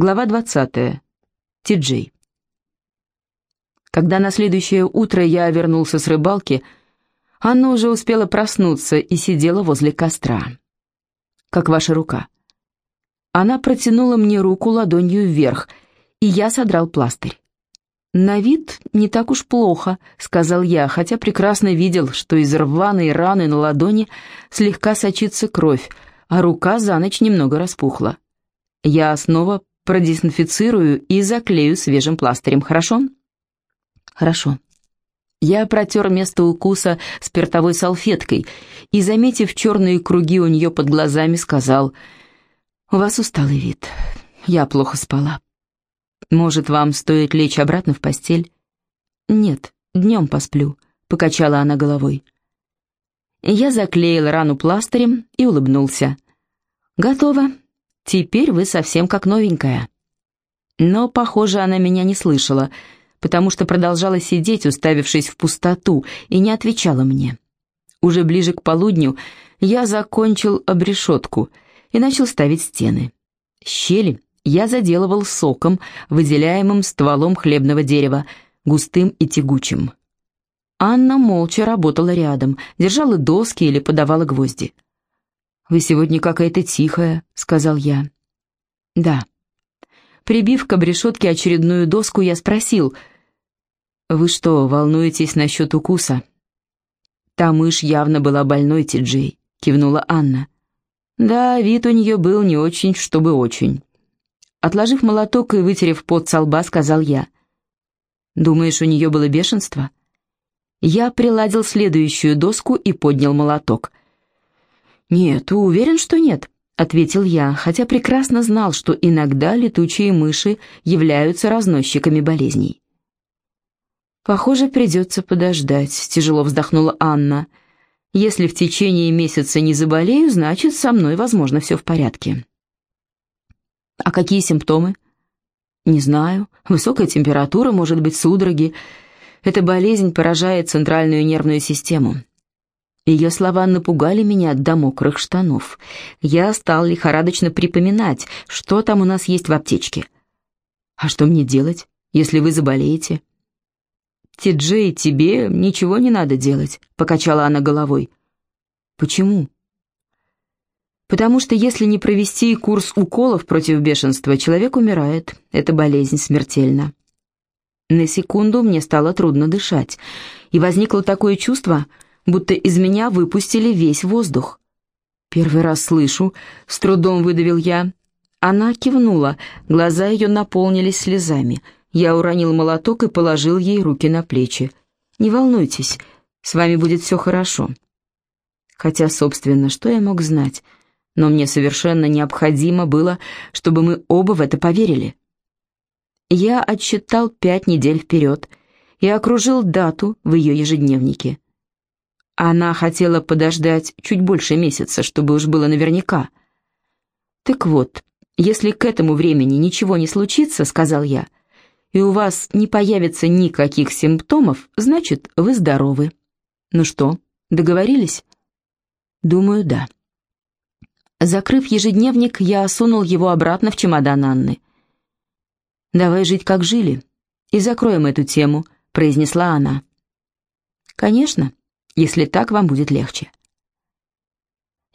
Глава 20. Ти-Джей. Когда на следующее утро я вернулся с рыбалки, Анна уже успела проснуться и сидела возле костра. «Как ваша рука?» Она протянула мне руку ладонью вверх, и я содрал пластырь. «На вид не так уж плохо», — сказал я, хотя прекрасно видел, что из рваной раны на ладони слегка сочится кровь, а рука за ночь немного распухла. Я снова продезинфицирую и заклею свежим пластырем, хорошо? Хорошо. Я протер место укуса спиртовой салфеткой и, заметив черные круги у нее под глазами, сказал, «У вас усталый вид. Я плохо спала. Может, вам стоит лечь обратно в постель?» «Нет, днем посплю», — покачала она головой. Я заклеил рану пластырем и улыбнулся. «Готово. Теперь вы совсем как новенькая». Но, похоже, она меня не слышала, потому что продолжала сидеть, уставившись в пустоту, и не отвечала мне. Уже ближе к полудню я закончил обрешетку и начал ставить стены. Щели я заделывал соком, выделяемым стволом хлебного дерева, густым и тягучим. Анна молча работала рядом, держала доски или подавала гвозди. «Вы сегодня какая-то тихая», — сказал я. «Да». Прибив к обрешетке очередную доску, я спросил, «Вы что, волнуетесь насчет укуса?» «Та мышь явно была больной, Ти-Джей», — кивнула Анна. «Да, вид у нее был не очень, чтобы очень». Отложив молоток и вытерев пот со лба, сказал я. «Думаешь, у нее было бешенство?» Я приладил следующую доску и поднял молоток. «Нет, уверен, что нет», — ответил я, хотя прекрасно знал, что иногда летучие мыши являются разносчиками болезней. «Похоже, придется подождать», — тяжело вздохнула Анна. «Если в течение месяца не заболею, значит, со мной, возможно, все в порядке». «А какие симптомы?» «Не знаю. Высокая температура, может быть, судороги. Эта болезнь поражает центральную нервную систему. Ее слова напугали меня до мокрых штанов. Я стал лихорадочно припоминать, что там у нас есть в аптечке. «А что мне делать, если вы заболеете?» «Ти-Джей, тебе ничего не надо делать», — покачала она головой. «Почему?» «Потому что если не провести курс уколов против бешенства, человек умирает. Это болезнь смертельна». На секунду мне стало трудно дышать, и возникло такое чувство, будто из меня выпустили весь воздух. «Первый раз слышу», — с трудом выдавил я. Она кивнула, глаза ее наполнились слезами. Я уронил молоток и положил ей руки на плечи. «Не волнуйтесь, с вами будет все хорошо». Хотя, собственно, что я мог знать? Но мне совершенно необходимо было, чтобы мы оба в это поверили. Я отсчитал пять недель вперед и окружил дату в ее ежедневнике. Она хотела подождать чуть больше месяца, чтобы уж было наверняка. «Так вот, если к этому времени ничего не случится, — сказал я, — и у вас не появится никаких симптомов, значит, вы здоровы. Ну что, договорились?» «Думаю, да». Закрыв ежедневник, я сунул его обратно в чемодан Анны. «Давай жить, как жили, и закроем эту тему», — произнесла она. «Конечно», если так вам будет легче.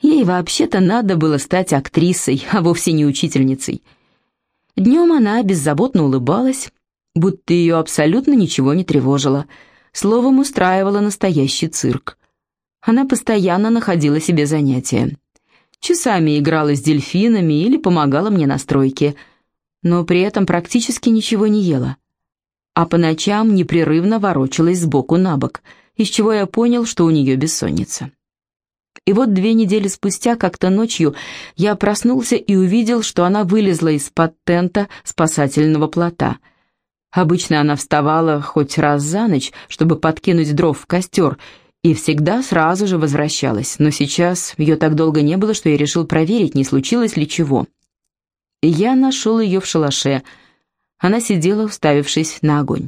Ей вообще-то надо было стать актрисой, а вовсе не учительницей. Днем она беззаботно улыбалась, будто ее абсолютно ничего не тревожило, словом устраивала настоящий цирк. Она постоянно находила себе занятия. Часами играла с дельфинами или помогала мне на стройке, но при этом практически ничего не ела. А по ночам непрерывно ворочалась сбоку на бок – из чего я понял, что у нее бессонница. И вот две недели спустя, как-то ночью, я проснулся и увидел, что она вылезла из-под тента спасательного плота. Обычно она вставала хоть раз за ночь, чтобы подкинуть дров в костер, и всегда сразу же возвращалась, но сейчас ее так долго не было, что я решил проверить, не случилось ли чего. Я нашел ее в шалаше. Она сидела, уставившись на огонь.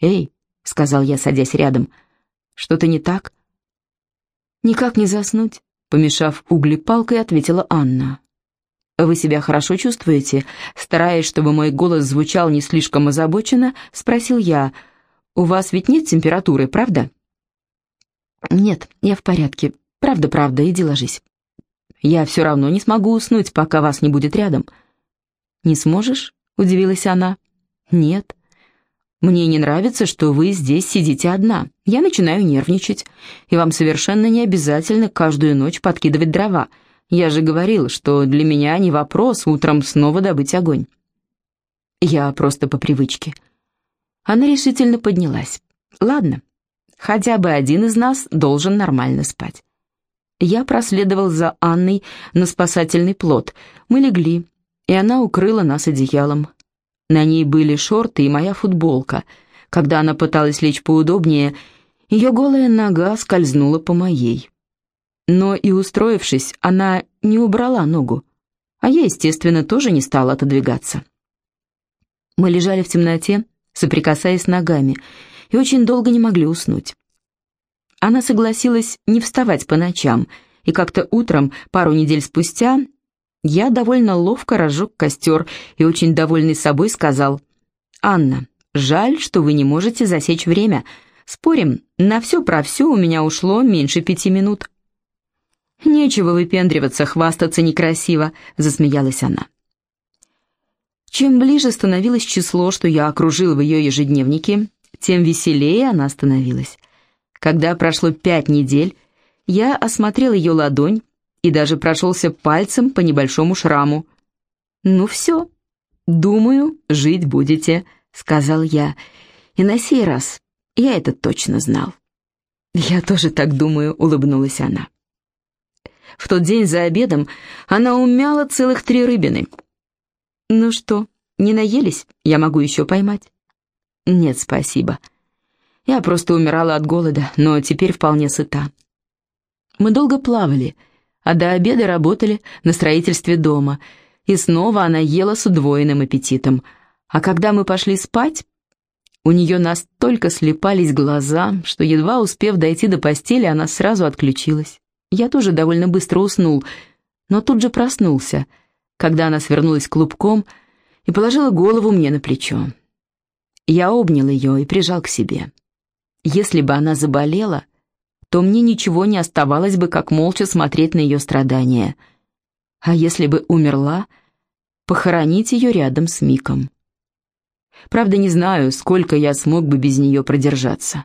«Эй», — сказал я, садясь рядом, — что-то не так?» «Никак не заснуть», — помешав угли палкой, ответила Анна. «Вы себя хорошо чувствуете?» Стараясь, чтобы мой голос звучал не слишком озабоченно, спросил я. «У вас ведь нет температуры, правда?» «Нет, я в порядке. Правда-правда, иди ложись». «Я все равно не смогу уснуть, пока вас не будет рядом». «Не сможешь?» — удивилась она. «Нет. Мне не нравится, что вы здесь сидите одна. Я начинаю нервничать. И вам совершенно не обязательно каждую ночь подкидывать дрова. Я же говорил, что для меня не вопрос утром снова добыть огонь». Я просто по привычке. Она решительно поднялась. «Ладно, хотя бы один из нас должен нормально спать». Я проследовал за Анной на спасательный плот. Мы легли, и она укрыла нас одеялом. На ней были шорты и моя футболка. Когда она пыталась лечь поудобнее, ее голая нога скользнула по моей. Но и устроившись, она не убрала ногу, а я, естественно, тоже не стала отодвигаться. Мы лежали в темноте, соприкасаясь ногами, и очень долго не могли уснуть. Она согласилась не вставать по ночам, и как-то утром, пару недель спустя, я довольно ловко разжег костер и, очень довольный собой, сказал, «Анна, жаль, что вы не можете засечь время. Спорим, на все про все у меня ушло меньше пяти минут». «Нечего выпендриваться, хвастаться некрасиво», — засмеялась она. Чем ближе становилось число, что я окружил в ее ежедневнике, тем веселее она становилась. Когда прошло пять недель, я осмотрел ее ладонь и даже прошелся пальцем по небольшому шраму. «Ну все, думаю, жить будете», — сказал я. И на сей раз я это точно знал. «Я тоже так думаю», — улыбнулась она. В тот день за обедом она умяла целых три рыбины. «Ну что, не наелись? Я могу еще поймать». «Нет, спасибо», я просто умирала от голода, но теперь вполне сыта. Мы долго плавали, а до обеда работали на строительстве дома, и снова она ела с удвоенным аппетитом. А когда мы пошли спать, у нее настолько слепались глаза, что, едва успев дойти до постели, она сразу отключилась. Я тоже довольно быстро уснул, но тут же проснулся, когда она свернулась клубком и положила голову мне на плечо. Я обнял ее и прижал к себе. Если бы она заболела, то мне ничего не оставалось бы, как молча смотреть на ее страдания. А если бы умерла, похоронить ее рядом с Миком. Правда, не знаю, сколько я смог бы без нее продержаться.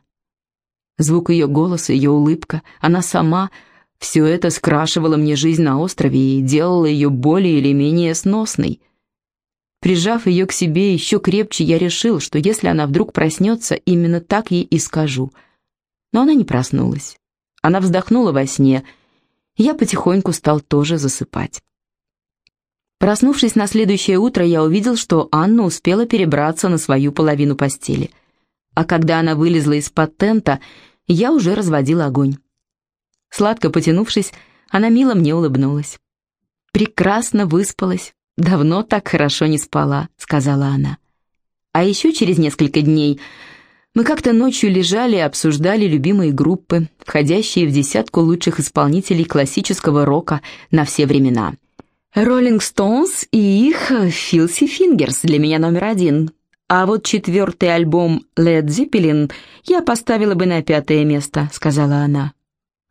Звук ее голоса, ее улыбка, она сама — все это скрашивало мне жизнь на острове и делало ее более или менее сносной. Прижав ее к себе еще крепче, я решил, что если она вдруг проснется, именно так ей и скажу. Но она не проснулась. Она вздохнула во сне. Я потихоньку стал тоже засыпать. Проснувшись на следующее утро, я увидел, что Анна успела перебраться на свою половину постели. А когда она вылезла из-под тента, я уже разводил огонь. Сладко потянувшись, она мило мне улыбнулась. Прекрасно выспалась, «Давно так хорошо не спала», — сказала она. А еще через несколько дней мы как-то ночью лежали и обсуждали любимые группы, входящие в десятку лучших исполнителей классического рока на все времена. «Роллинг Стоунс» и их «Филси Фингерс» для меня номер один. А вот четвертый альбом «Led Zeppelin» я поставила бы на пятое место, сказала она.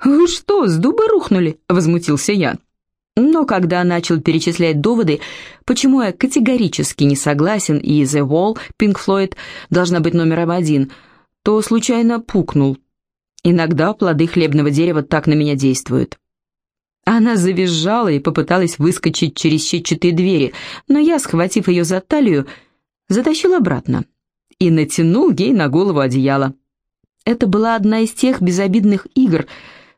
«Вы что, с дуба рухнули?» — возмутился я. Но когда начал перечислять доводы, почему я категорически не согласен и The Wall, Pink Floyd, должна быть номером один, то случайно пукнул. Иногда плоды хлебного дерева так на меня действуют. Она завизжала и попыталась выскочить через щетчатые двери, но я, схватив ее за талию, затащил обратно и натянул ей на голову одеяло. Это была одна из тех безобидных игр,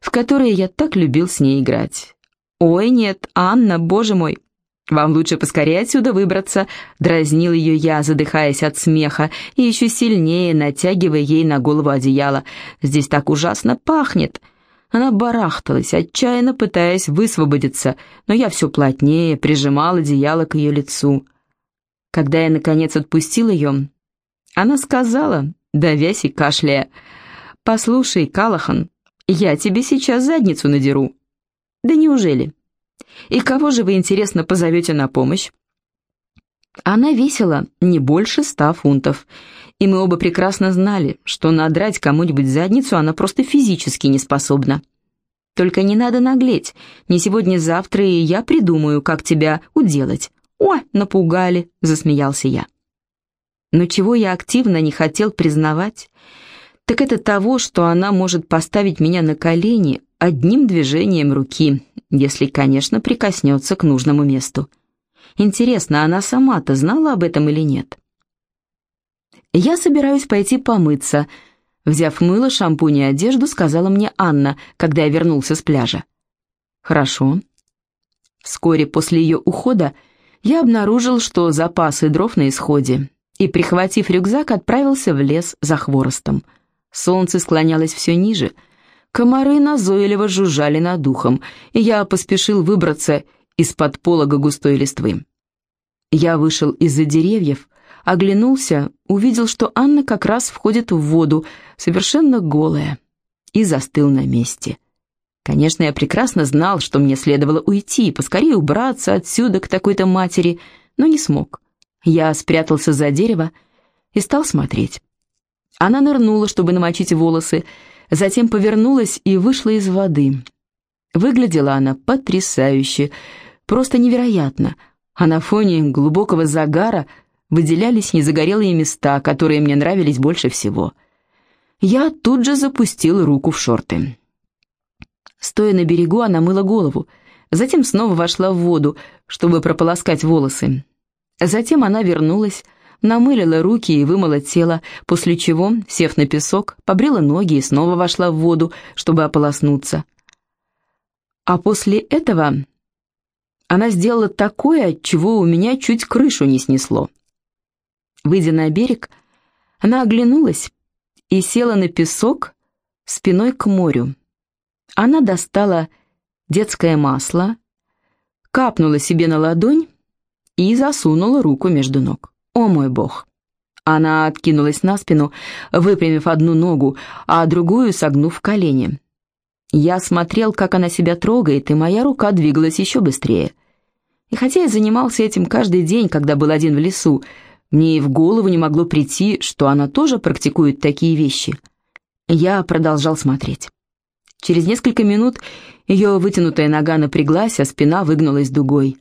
в которые я так любил с ней играть. «Ой, нет, Анна, боже мой, вам лучше поскорее отсюда выбраться», — дразнил ее я, задыхаясь от смеха, и еще сильнее натягивая ей на голову одеяло. «Здесь так ужасно пахнет». Она барахталась, отчаянно пытаясь высвободиться, но я все плотнее прижимал одеяло к ее лицу. Когда я, наконец, отпустил ее, она сказала, давясь и кашляя, «Послушай, Калахан, я тебе сейчас задницу надеру». «Да неужели?» И кого же вы, интересно, позовете на помощь? Она весила не больше ста фунтов, и мы оба прекрасно знали, что надрать кому-нибудь задницу она просто физически не способна. Только не надо наглеть, не сегодня-завтра, и я придумаю, как тебя уделать. «О, напугали!» — засмеялся я. Но чего я активно не хотел признавать, так это того, что она может поставить меня на колени одним движением руки, если, конечно, прикоснется к нужному месту. Интересно, она сама-то знала об этом или нет? «Я собираюсь пойти помыться», — взяв мыло, шампунь и одежду, сказала мне Анна, когда я вернулся с пляжа. «Хорошо». Вскоре после ее ухода я обнаружил, что запасы дров на исходе, и, прихватив рюкзак, отправился в лес за хворостом. Солнце склонялось все ниже, комары назойливо жужжали над духом, и я поспешил выбраться из-под полога густой листвы. Я вышел из-за деревьев, оглянулся, увидел, что Анна как раз входит в воду, совершенно голая, и застыл на месте. Конечно, я прекрасно знал, что мне следовало уйти, поскорее убраться отсюда к такой-то матери, но не смог. Я спрятался за дерево и стал смотреть. Она нырнула, чтобы намочить волосы, затем повернулась и вышла из воды. Выглядела она потрясающе, просто невероятно, а на фоне глубокого загара выделялись незагорелые места, которые мне нравились больше всего. Я тут же запустил руку в шорты. Стоя на берегу, она мыла голову, затем снова вошла в воду, чтобы прополоскать волосы. Затем она вернулась, намылила руки и вымыла тело, после чего, сев на песок, побрила ноги и снова вошла в воду, чтобы ополоснуться. А после этого она сделала такое, от чего у меня чуть крышу не снесло. Выйдя на берег, она оглянулась и села на песок спиной к морю. Она достала детское масло, капнула себе на ладонь и засунула руку между ног. О мой бог! Она откинулась на спину, выпрямив одну ногу, а другую согнув в колени. Я смотрел, как она себя трогает, и моя рука двигалась еще быстрее. И хотя я занимался этим каждый день, когда был один в лесу, мне и в голову не могло прийти, что она тоже практикует такие вещи. Я продолжал смотреть. Через несколько минут ее вытянутая нога напряглась, а спина выгнулась дугой.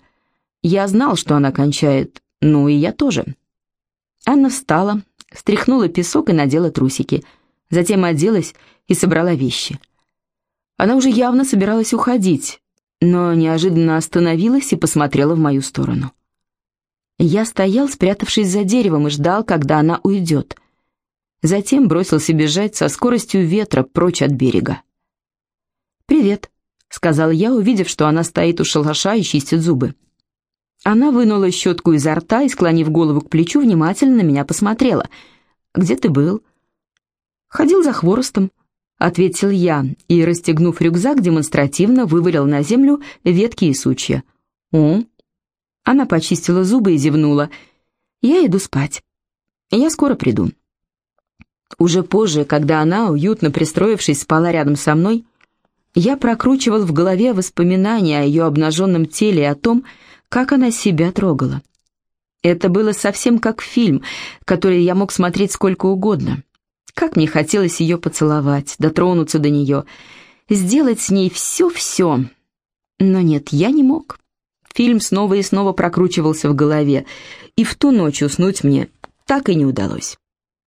Я знал, что она кончает, ну и я тоже. Анна встала, стряхнула песок и надела трусики. Затем оделась и собрала вещи. Она уже явно собиралась уходить, но неожиданно остановилась и посмотрела в мою сторону. Я стоял, спрятавшись за деревом, и ждал, когда она уйдет. Затем бросился бежать со скоростью ветра прочь от берега. «Привет», — сказал я, увидев, что она стоит у шалаша и чистит зубы. Она вынула щетку изо рта и, склонив голову к плечу, внимательно на меня посмотрела. «Где ты был?» «Ходил за хворостом», — ответил я, и, расстегнув рюкзак, демонстративно вывалил на землю ветки и сучья. «О?» Она почистила зубы и зевнула. «Я иду спать. Я скоро приду». Уже позже, когда она, уютно пристроившись, спала рядом со мной, я прокручивал в голове воспоминания о ее обнаженном теле и о том, как она себя трогала. Это было совсем как фильм, который я мог смотреть сколько угодно. Как мне хотелось ее поцеловать, дотронуться до нее, сделать с ней все-все. Но нет, я не мог. Фильм снова и снова прокручивался в голове, и в ту ночь уснуть мне так и не удалось.